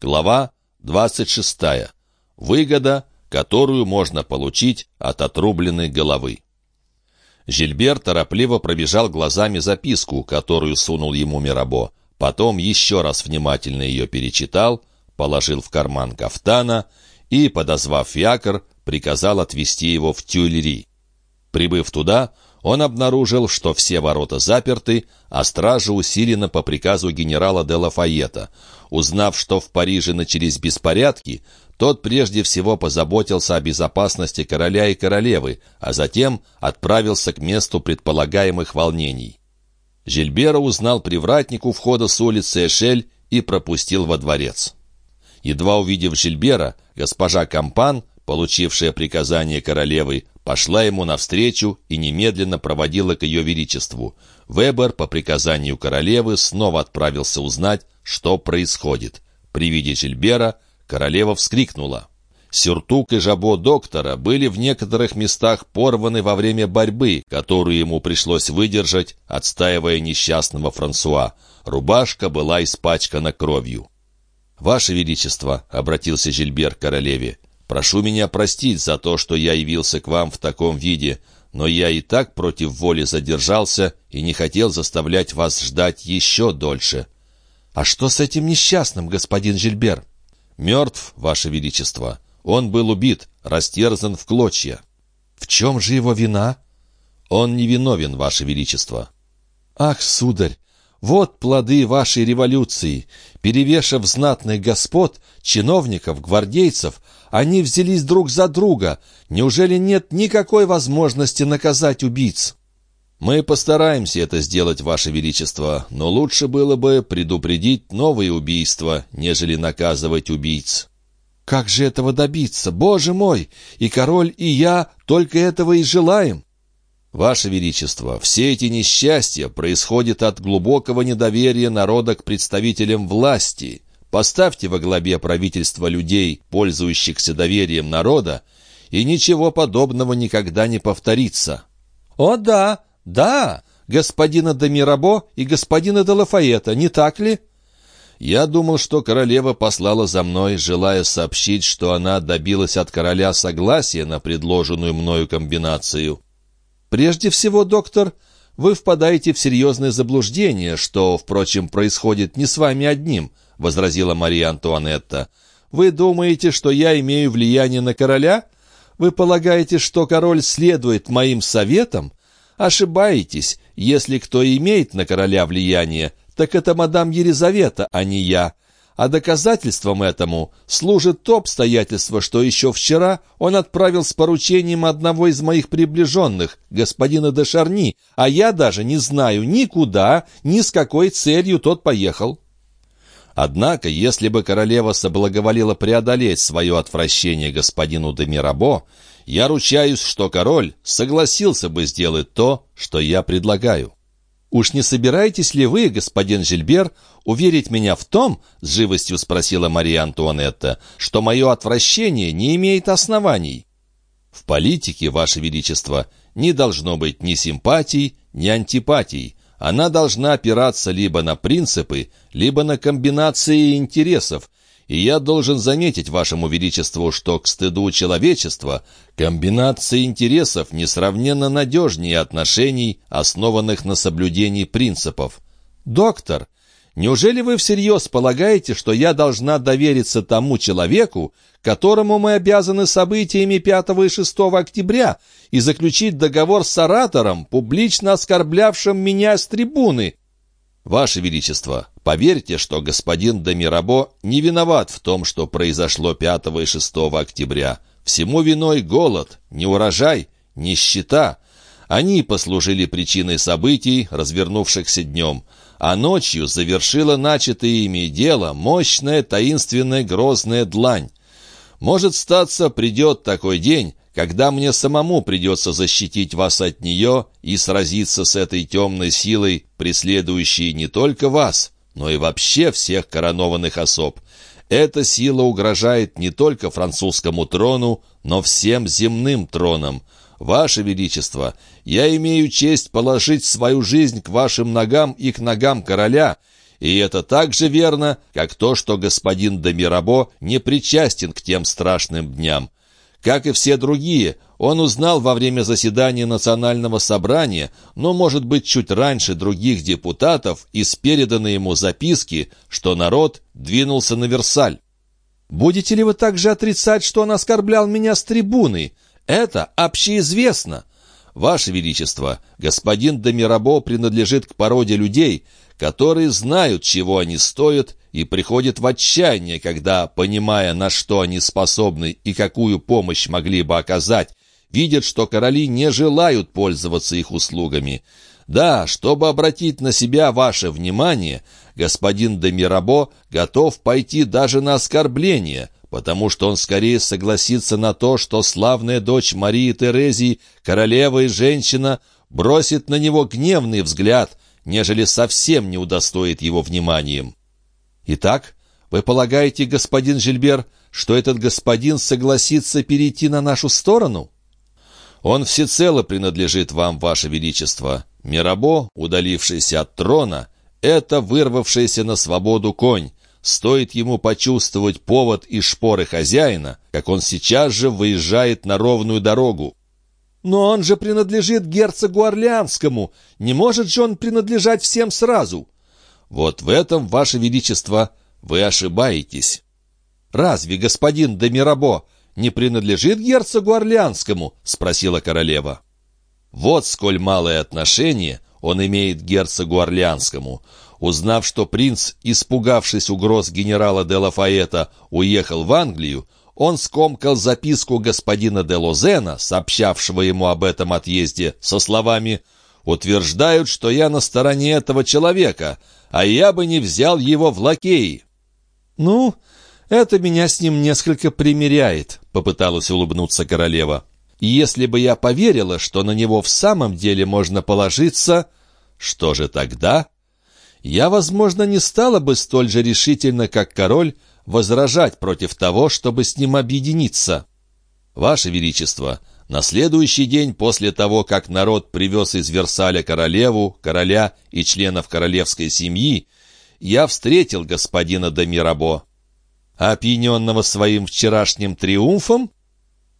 Глава 26. Выгода, которую можно получить от отрубленной головы. Жильбер торопливо пробежал глазами записку, которую сунул ему Мирабо. Потом еще раз внимательно ее перечитал, положил в карман кафтана и, подозвав фиакр, приказал отвезти его в Тюильри. Прибыв туда, он обнаружил, что все ворота заперты, а стража усилена по приказу генерала де Лафайета. Узнав, что в Париже начались беспорядки, тот прежде всего позаботился о безопасности короля и королевы, а затем отправился к месту предполагаемых волнений. Жильбера узнал привратник у входа с улицы Эшель и пропустил во дворец. Едва увидев Жильбера, госпожа Кампан, получившая приказание королевы, пошла ему навстречу и немедленно проводила к ее величеству. Вебер по приказанию королевы снова отправился узнать, что происходит. При виде Жильбера королева вскрикнула. Сюртук и жабо доктора были в некоторых местах порваны во время борьбы, которую ему пришлось выдержать, отстаивая несчастного Франсуа. Рубашка была испачкана кровью. «Ваше Величество», — обратился Жильбер к королеве, Прошу меня простить за то, что я явился к вам в таком виде, но я и так против воли задержался и не хотел заставлять вас ждать еще дольше». «А что с этим несчастным, господин Жильбер?» «Мертв, ваше величество. Он был убит, растерзан в клочья». «В чем же его вина?» «Он не виновен, ваше величество». «Ах, сударь, вот плоды вашей революции. Перевешав знатных господ, чиновников, гвардейцев, они взялись друг за друга. Неужели нет никакой возможности наказать убийц? Мы постараемся это сделать, Ваше Величество, но лучше было бы предупредить новые убийства, нежели наказывать убийц. Как же этого добиться? Боже мой! И король, и я только этого и желаем. Ваше Величество, все эти несчастья происходят от глубокого недоверия народа к представителям власти. Поставьте во главе правительства людей, пользующихся доверием народа, и ничего подобного никогда не повторится». «О да, да, господина де Мирабо и господина де Лафаэта, не так ли?» Я думал, что королева послала за мной, желая сообщить, что она добилась от короля согласия на предложенную мною комбинацию. Прежде всего, доктор, вы впадаете в серьезное заблуждение, что, впрочем, происходит не с вами одним —— возразила Мария Антуанетта. «Вы думаете, что я имею влияние на короля? Вы полагаете, что король следует моим советам? Ошибаетесь. Если кто имеет на короля влияние, так это мадам Елизавета, а не я. А доказательством этому служит то обстоятельство, что еще вчера он отправил с поручением одного из моих приближенных, господина де Шарни, а я даже не знаю никуда, ни с какой целью тот поехал». Однако, если бы королева соблаговолила преодолеть свое отвращение господину де Мирабо, я ручаюсь, что король согласился бы сделать то, что я предлагаю. «Уж не собираетесь ли вы, господин Жильбер, уверить меня в том, — с живостью спросила Мария Антуанетта, — что мое отвращение не имеет оснований?» «В политике, Ваше Величество, не должно быть ни симпатий, ни антипатий. Она должна опираться либо на принципы, либо на комбинации интересов, и я должен заметить вашему величеству, что к стыду человечества комбинация интересов несравненно надежнее отношений, основанных на соблюдении принципов. Доктор, Неужели вы всерьез полагаете, что я должна довериться тому человеку, которому мы обязаны событиями 5 и 6 октября, и заключить договор с оратором, публично оскорблявшим меня с трибуны? Ваше Величество, поверьте, что господин Демирабо не виноват в том, что произошло 5 и 6 октября. Всему виной голод, неурожай, нищета. Они послужили причиной событий, развернувшихся днем а ночью завершила начатое ими дело мощная, таинственная, грозная длань. Может, статься, придет такой день, когда мне самому придется защитить вас от нее и сразиться с этой темной силой, преследующей не только вас, но и вообще всех коронованных особ. Эта сила угрожает не только французскому трону, но всем земным тронам. «Ваше Величество, я имею честь положить свою жизнь к вашим ногам и к ногам короля, И это так же верно, как то, что господин Домирабо не причастен к тем страшным дням. Как и все другие, он узнал во время заседания национального собрания, но, может быть, чуть раньше других депутатов, из переданной ему записки, что народ двинулся на Версаль. «Будете ли вы также отрицать, что он оскорблял меня с трибуны? Это общеизвестно!» «Ваше Величество, господин Домирабо принадлежит к породе людей, которые знают, чего они стоят, и приходят в отчаяние, когда, понимая, на что они способны и какую помощь могли бы оказать, видят, что короли не желают пользоваться их услугами. Да, чтобы обратить на себя ваше внимание, господин де Мирабо готов пойти даже на оскорбление, потому что он скорее согласится на то, что славная дочь Марии Терезии, королева и женщина, бросит на него гневный взгляд, нежели совсем не удостоит его вниманием. Итак, вы полагаете, господин Жильбер, что этот господин согласится перейти на нашу сторону? Он всецело принадлежит вам, ваше величество. Мирабо, удалившийся от трона, это вырвавшийся на свободу конь, Стоит ему почувствовать повод и шпоры хозяина, как он сейчас же выезжает на ровную дорогу. «Но он же принадлежит герцогу Орлеанскому. Не может же он принадлежать всем сразу?» «Вот в этом, Ваше Величество, вы ошибаетесь». «Разве господин де Мирабо не принадлежит герцогу Орлеанскому?» — спросила королева. «Вот сколь малое отношение он имеет к герцогу Орлеанскому. Узнав, что принц, испугавшись угроз генерала де Лафаэта, уехал в Англию, он скомкал записку господина де Лозена, сообщавшего ему об этом отъезде, со словами «Утверждают, что я на стороне этого человека, а я бы не взял его в лакеи». «Ну, это меня с ним несколько примиряет», — попыталась улыбнуться королева. «Если бы я поверила, что на него в самом деле можно положиться, что же тогда?» я, возможно, не стала бы столь же решительно, как король, возражать против того, чтобы с ним объединиться. Ваше Величество, на следующий день после того, как народ привез из Версаля королеву, короля и членов королевской семьи, я встретил господина Дамирабо. Опьяненного своим вчерашним триумфом?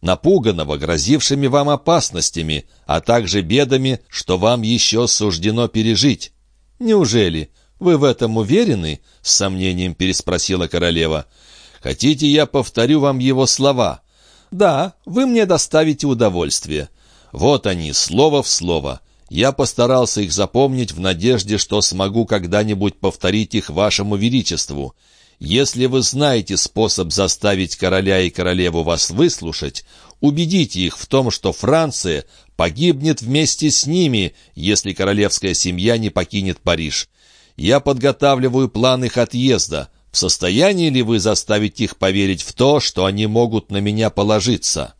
Напуганного грозившими вам опасностями, а также бедами, что вам еще суждено пережить. «Неужели? Вы в этом уверены?» — с сомнением переспросила королева. «Хотите, я повторю вам его слова?» «Да, вы мне доставите удовольствие». Вот они, слово в слово. Я постарался их запомнить в надежде, что смогу когда-нибудь повторить их вашему величеству. Если вы знаете способ заставить короля и королеву вас выслушать, убедите их в том, что Франция погибнет вместе с ними, если королевская семья не покинет Париж. Я подготавливаю план их отъезда. В состоянии ли вы заставить их поверить в то, что они могут на меня положиться?»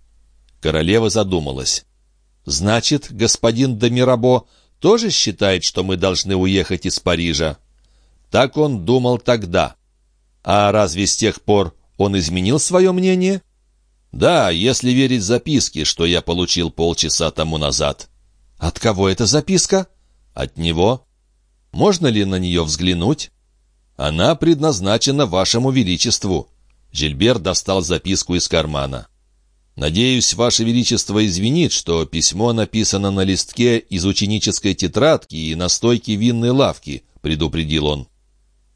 Королева задумалась. «Значит, господин Дамирабо тоже считает, что мы должны уехать из Парижа?» Так он думал тогда. А разве с тех пор он изменил свое мнение? «Да, если верить записке, что я получил полчаса тому назад». «От кого эта записка?» «От него». «Можно ли на нее взглянуть?» «Она предназначена вашему величеству». Жильбер достал записку из кармана. «Надеюсь, Ваше Величество извинит, что письмо написано на листке из ученической тетрадки и на стойке винной лавки», — предупредил он.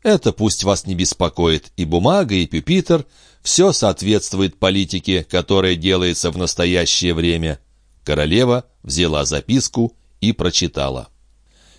«Это пусть вас не беспокоит, и бумага, и пюпитр все соответствует политике, которая делается в настоящее время. Королева взяла записку и прочитала.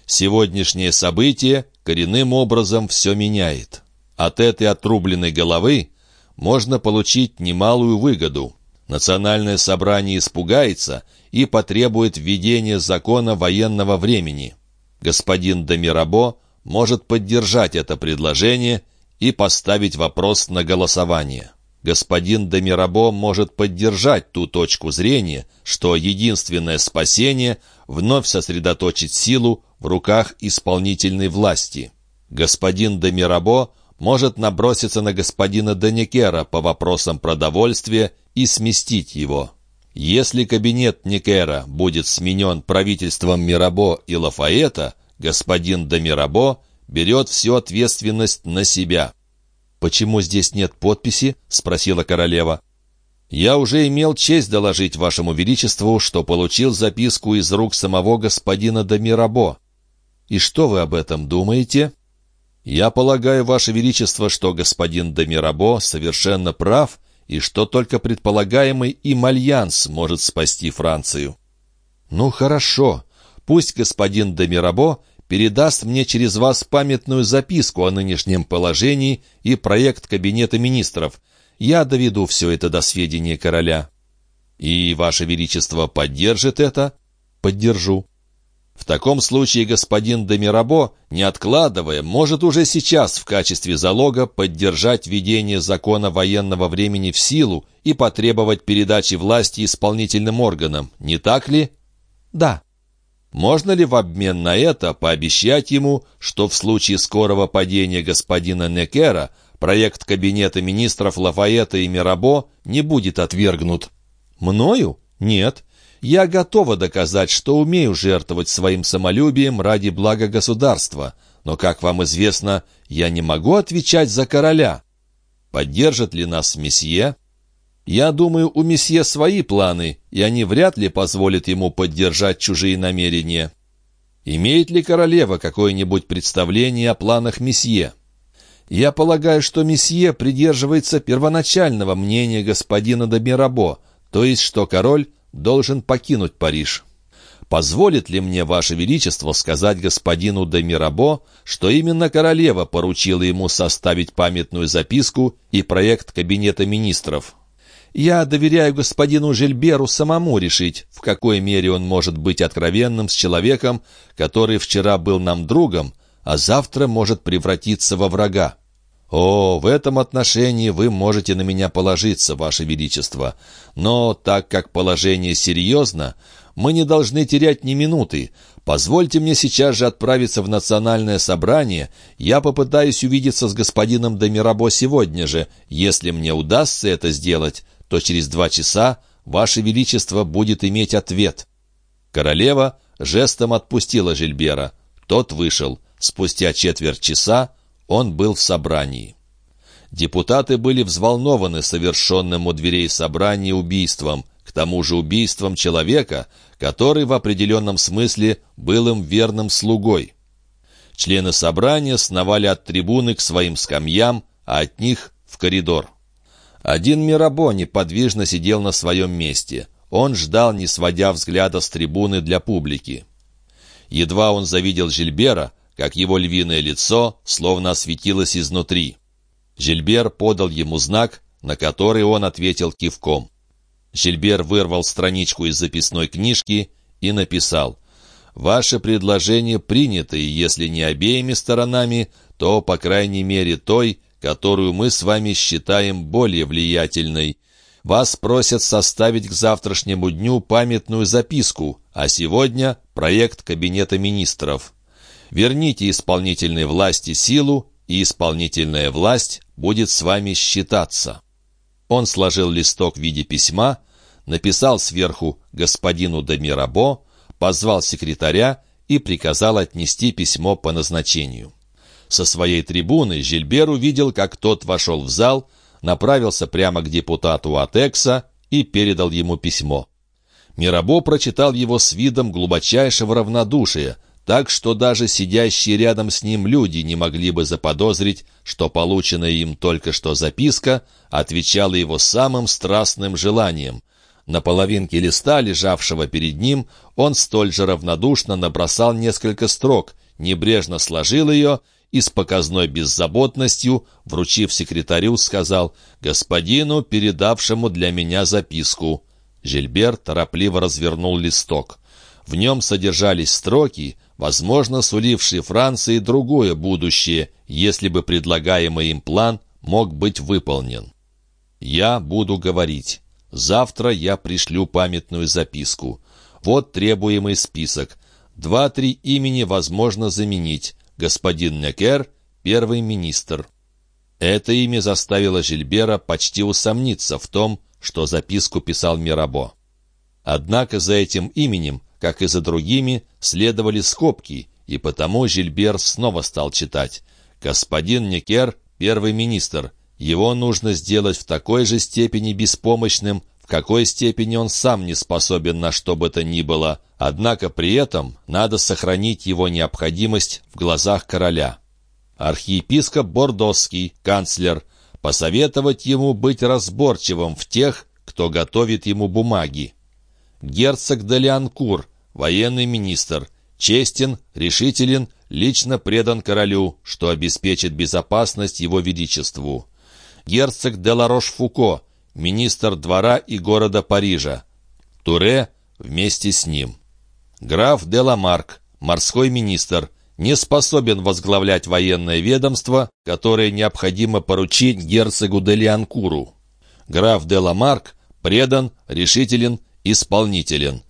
Сегодняшнее событие коренным образом все меняет. От этой отрубленной головы можно получить немалую выгоду. Национальное собрание испугается и потребует введения закона военного времени. Господин Демирабо может поддержать это предложение и поставить вопрос на голосование господин Демирабо может поддержать ту точку зрения, что единственное спасение — вновь сосредоточить силу в руках исполнительной власти. Господин Демирабо может наброситься на господина Деникера по вопросам продовольствия и сместить его. Если кабинет Никера будет сменен правительством Мирабо и Лафаэта, господин Демирабо берет всю ответственность на себя». «Почему здесь нет подписи?» — спросила королева. «Я уже имел честь доложить вашему величеству, что получил записку из рук самого господина Дамирабо». «И что вы об этом думаете?» «Я полагаю, ваше величество, что господин Дамирабо совершенно прав, и что только предполагаемый им альянс может спасти Францию». «Ну, хорошо. Пусть господин Дамирабо передаст мне через вас памятную записку о нынешнем положении и проект Кабинета министров. Я доведу все это до сведения короля». «И Ваше Величество поддержит это?» «Поддержу». В таком случае господин Демирабо, не откладывая, может уже сейчас в качестве залога поддержать введение закона военного времени в силу и потребовать передачи власти исполнительным органам, не так ли? Да. Можно ли в обмен на это пообещать ему, что в случае скорого падения господина Некера проект Кабинета министров Лафаэта и Мирабо не будет отвергнут? Мною? Нет. Я готова доказать, что умею жертвовать своим самолюбием ради блага государства, но, как вам известно, я не могу отвечать за короля. Поддержит ли нас месье? Я думаю, у месье свои планы, и они вряд ли позволят ему поддержать чужие намерения. Имеет ли королева какое-нибудь представление о планах месье? Я полагаю, что месье придерживается первоначального мнения господина Домирабо, то есть что король должен покинуть Париж. Позволит ли мне, Ваше Величество, сказать господину де что именно королева поручила ему составить памятную записку и проект Кабинета министров? Я доверяю господину Жильберу самому решить, в какой мере он может быть откровенным с человеком, который вчера был нам другом, а завтра может превратиться во врага. «О, в этом отношении вы можете на меня положиться, Ваше Величество. Но так как положение серьезно, мы не должны терять ни минуты. Позвольте мне сейчас же отправиться в национальное собрание. Я попытаюсь увидеться с господином Демирабо сегодня же. Если мне удастся это сделать, то через два часа Ваше Величество будет иметь ответ». Королева жестом отпустила Жильбера. Тот вышел. Спустя четверть часа он был в собрании. Депутаты были взволнованы совершенным у дверей собрания убийством, к тому же убийством человека, который в определенном смысле был им верным слугой. Члены собрания сновали от трибуны к своим скамьям, а от них — в коридор. Один Мирабо неподвижно сидел на своем месте. Он ждал, не сводя взгляда с трибуны для публики. Едва он завидел Жильбера, как его львиное лицо словно осветилось изнутри. Жильбер подал ему знак, на который он ответил кивком. Жильбер вырвал страничку из записной книжки и написал «Ваше предложение принято, и если не обеими сторонами, то, по крайней мере, той, которую мы с вами считаем более влиятельной. Вас просят составить к завтрашнему дню памятную записку, а сегодня проект Кабинета министров. Верните исполнительной власти силу, и исполнительная власть будет с вами считаться». Он сложил листок в виде письма, написал сверху «господину Дамирабо», позвал секретаря и приказал отнести письмо по назначению. Со своей трибуны Жильбер увидел, как тот вошел в зал, направился прямо к депутату Атекса и передал ему письмо. Мирабо прочитал его с видом глубочайшего равнодушия, так что даже сидящие рядом с ним люди не могли бы заподозрить, что полученная им только что записка отвечала его самым страстным желанием. На половинке листа, лежавшего перед ним, он столь же равнодушно набросал несколько строк, небрежно сложил ее и с показной беззаботностью, вручив секретарю, сказал «Господину, передавшему для меня записку». Жильбер торопливо развернул листок. В нем содержались строки, возможно, сулившие Франции другое будущее, если бы предлагаемый им план мог быть выполнен. «Я буду говорить. Завтра я пришлю памятную записку. Вот требуемый список. Два-три имени возможно заменить. Господин Некер — первый министр». Это имя заставило Жильбера почти усомниться в том, что записку писал Мирабо. Однако за этим именем как и за другими, следовали скобки, и потому Жильбер снова стал читать. «Господин Некер — первый министр. Его нужно сделать в такой же степени беспомощным, в какой степени он сам не способен на что бы то ни было, однако при этом надо сохранить его необходимость в глазах короля. Архиепископ Бордосский, канцлер, посоветовать ему быть разборчивым в тех, кто готовит ему бумаги. Герцог Делианкур, военный министр, честен, решителен, лично предан королю, что обеспечит безопасность его величеству. Герцог де Ларош-Фуко, министр двора и города Парижа. Туре вместе с ним. Граф де Ламарк, морской министр, не способен возглавлять военное ведомство, которое необходимо поручить герцогу де Лианкуру. Граф де Ламарк предан, решителен, исполнителен.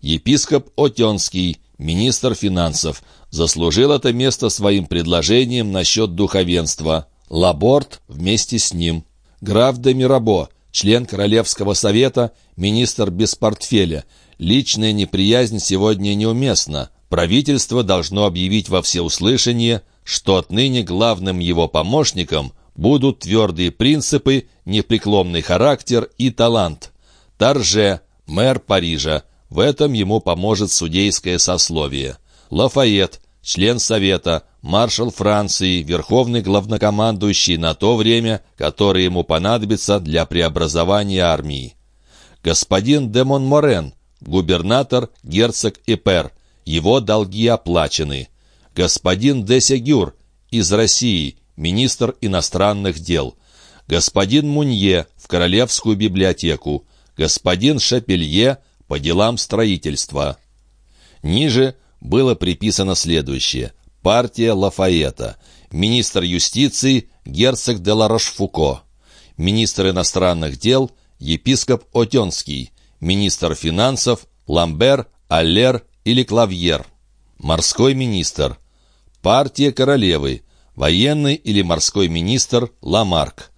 Епископ Отенский, министр финансов, заслужил это место своим предложением насчет духовенства. Лаборт вместе с ним. Граф де Мирабо, член Королевского совета, министр без портфеля. Личная неприязнь сегодня неуместна. Правительство должно объявить во всеуслышание, что отныне главным его помощником будут твердые принципы, непреклонный характер и талант. Тарже, мэр Парижа, в этом ему поможет судейское сословие. Лафайет, член Совета, маршал Франции, верховный главнокомандующий на то время, которое ему понадобится для преобразования армии. Господин де Монморен, губернатор, герцог Эпер, его долги оплачены. Господин де Сегюр, из России, министр иностранных дел. Господин Мунье, в Королевскую библиотеку. Господин Шапелье, по делам строительства. Ниже было приписано следующее. Партия Лафаэта. Министр юстиции герцог де Ларошфуко. Министр иностранных дел епископ Отенский. Министр финансов Ламбер, Аллер или Клавьер. Морской министр. Партия королевы. Военный или морской министр Ламарк.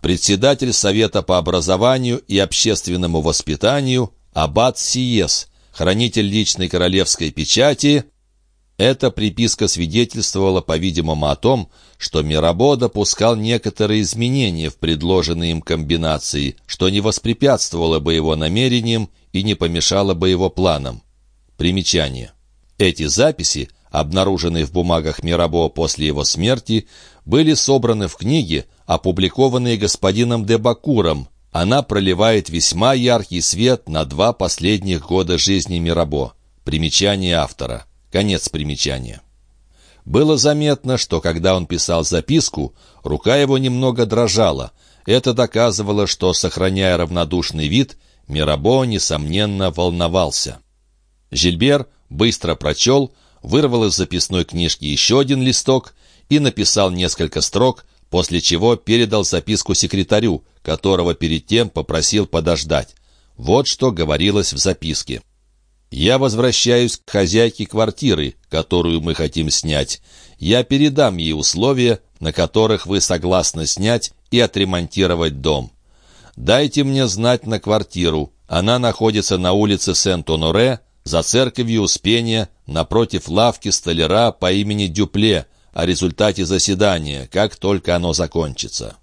Председатель Совета по образованию и общественному воспитанию Аббат Сиес, хранитель личной королевской печати, эта приписка свидетельствовала, по-видимому, о том, что Мирабо допускал некоторые изменения в предложенной им комбинации, что не воспрепятствовало бы его намерениям и не помешало бы его планам. Примечание. Эти записи, обнаруженные в бумагах Мирабо после его смерти, были собраны в книге, опубликованной господином де Бакуром, она проливает весьма яркий свет на два последних года жизни Мирабо. Примечание автора. Конец примечания. Было заметно, что когда он писал записку, рука его немного дрожала. Это доказывало, что, сохраняя равнодушный вид, Мирабо, несомненно, волновался. Жильбер быстро прочел, вырвал из записной книжки еще один листок и написал несколько строк, после чего передал записку секретарю, которого перед тем попросил подождать. Вот что говорилось в записке. «Я возвращаюсь к хозяйке квартиры, которую мы хотим снять. Я передам ей условия, на которых вы согласны снять и отремонтировать дом. Дайте мне знать на квартиру. Она находится на улице Сент-Оноре, за церковью Успения, напротив лавки столяра по имени Дюпле, о результате заседания, как только оно закончится.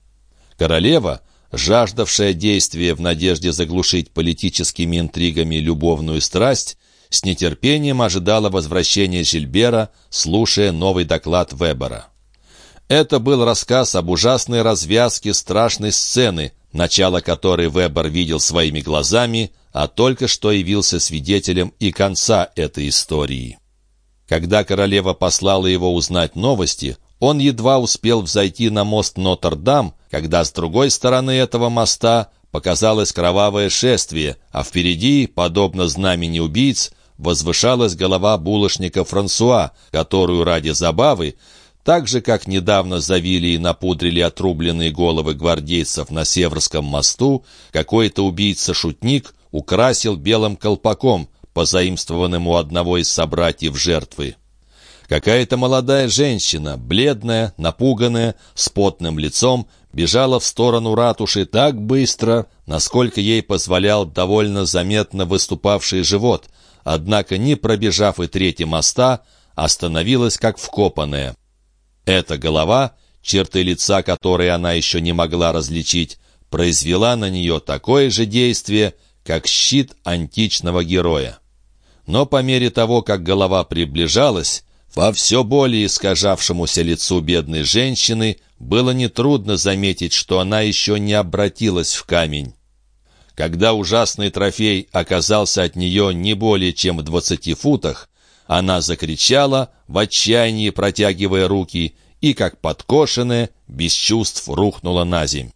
Королева, жаждавшая действия в надежде заглушить политическими интригами любовную страсть, с нетерпением ожидала возвращения Жильбера, слушая новый доклад Вебера. Это был рассказ об ужасной развязке страшной сцены, начало которой Вебер видел своими глазами, а только что явился свидетелем и конца этой истории. Когда королева послала его узнать новости, он едва успел взойти на мост Нотр-Дам, когда с другой стороны этого моста показалось кровавое шествие, а впереди, подобно знамени убийц, возвышалась голова булочника Франсуа, которую ради забавы, так же, как недавно завили и напудрили отрубленные головы гвардейцев на Северском мосту, какой-то убийца-шутник украсил белым колпаком, позаимствованным у одного из собратьев жертвы. Какая-то молодая женщина, бледная, напуганная, с потным лицом, бежала в сторону ратуши так быстро, насколько ей позволял довольно заметно выступавший живот, однако, не пробежав и трети моста, остановилась как вкопанная. Эта голова, черты лица которой она еще не могла различить, произвела на нее такое же действие, как щит античного героя. Но по мере того, как голова приближалась, во все более искажавшемуся лицу бедной женщины было нетрудно заметить, что она еще не обратилась в камень. Когда ужасный трофей оказался от нее не более чем в двадцати футах, она закричала, в отчаянии протягивая руки, и, как подкошенная, без чувств рухнула на земь.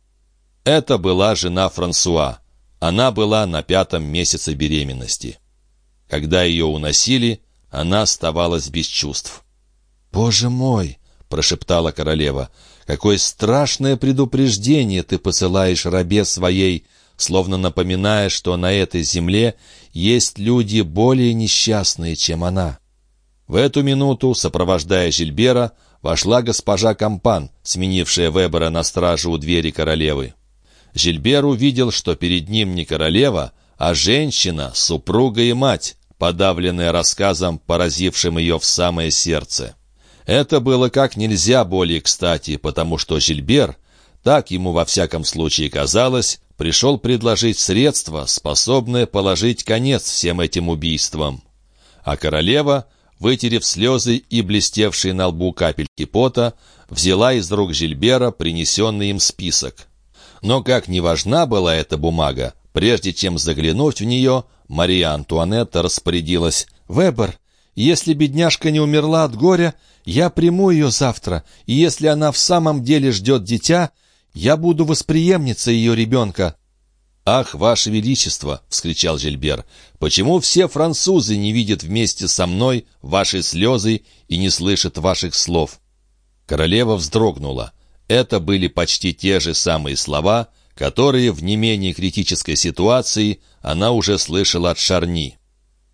Это была жена Франсуа. Она была на пятом месяце беременности. Когда ее уносили, она оставалась без чувств. «Боже мой!» — прошептала королева. «Какое страшное предупреждение ты посылаешь рабе своей, словно напоминая, что на этой земле есть люди более несчастные, чем она». В эту минуту, сопровождая Жильбера, вошла госпожа Кампан, сменившая Вебера на стражу у двери королевы. Жильбер увидел, что перед ним не королева, а женщина, супруга и мать, подавленная рассказом, поразившим ее в самое сердце. Это было как нельзя более кстати, потому что Жильбер, так ему во всяком случае казалось, пришел предложить средства, способное положить конец всем этим убийствам. А королева, вытерев слезы и блестевшие на лбу капельки пота, взяла из рук Жильбера принесенный им список. Но как не важна была эта бумага, прежде чем заглянуть в нее, Мария Антуанетта распорядилась. «Вебер, если бедняжка не умерла от горя, я приму ее завтра, и если она в самом деле ждет дитя, я буду восприемницей ее ребенка». «Ах, ваше величество!» — вскричал Жильбер. «Почему все французы не видят вместе со мной ваши слезы и не слышат ваших слов?» Королева вздрогнула. Это были почти те же самые слова, которые в не менее критической ситуации она уже слышала от Шарни.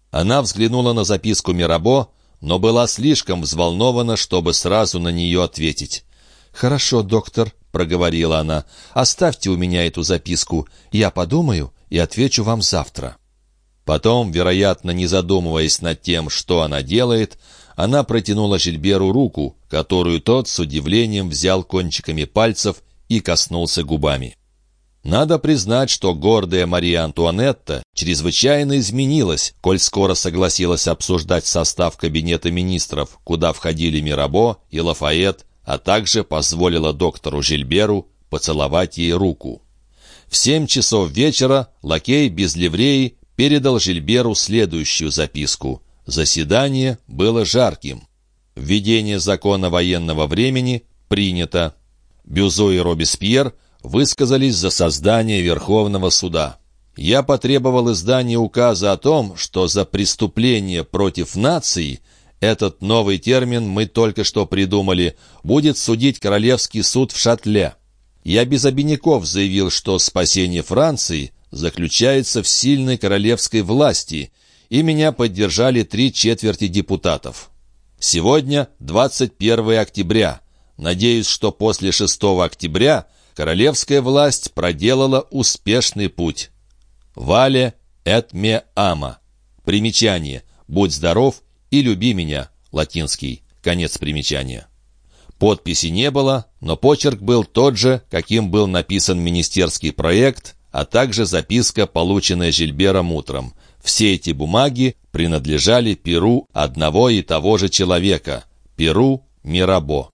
Она взглянула на записку Мирабо, но была слишком взволнована, чтобы сразу на нее ответить. «Хорошо, доктор», — проговорила она, — «оставьте у меня эту записку. Я подумаю и отвечу вам завтра». Потом, вероятно, не задумываясь над тем, что она делает, она протянула Жильберу руку, которую тот с удивлением взял кончиками пальцев и коснулся губами. Надо признать, что гордая Мария Антуанетта чрезвычайно изменилась, коль скоро согласилась обсуждать состав кабинета министров, куда входили Мирабо и Лафайет, а также позволила доктору Жильберу поцеловать ей руку. В семь часов вечера лакей без ливреи передал Жильберу следующую записку. Заседание было жарким. Введение закона военного времени принято. Бюзо и Робеспьер высказались за создание Верховного суда. Я потребовал издания указа о том, что за преступление против нации этот новый термин мы только что придумали, будет судить Королевский суд в Шатле. Я без обиняков заявил, что спасение Франции заключается в сильной королевской власти, и меня поддержали три четверти депутатов. Сегодня 21 октября. Надеюсь, что после 6 октября королевская власть проделала успешный путь. Вале эт ме ама. Примечание. Будь здоров и люби меня. Латинский. Конец примечания. Подписи не было, но почерк был тот же, каким был написан министерский проект, а также записка, полученная Жильбером утром. Все эти бумаги принадлежали Перу одного и того же человека – Перу Мирабо.